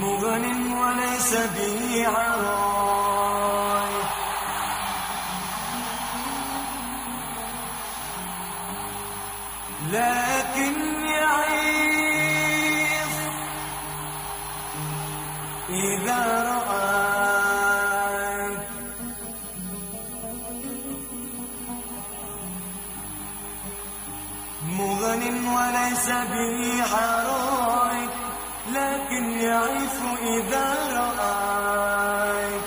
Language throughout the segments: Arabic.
مغن وليس به عراي. لكن يعيف إذا رآك وليس به حراي لكن يعيف إذا رآك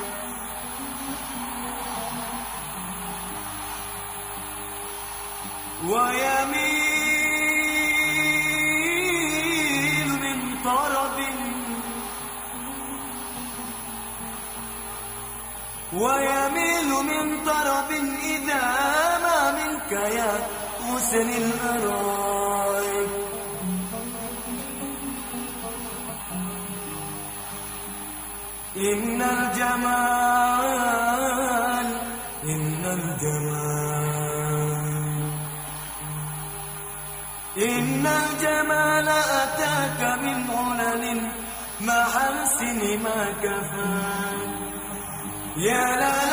ويميل من طرب. ويميل من طرب إذا ما منك يا إن الجمال إن الجمال. إن الجمال أتاك من علل محاسن ما كفى. يا لا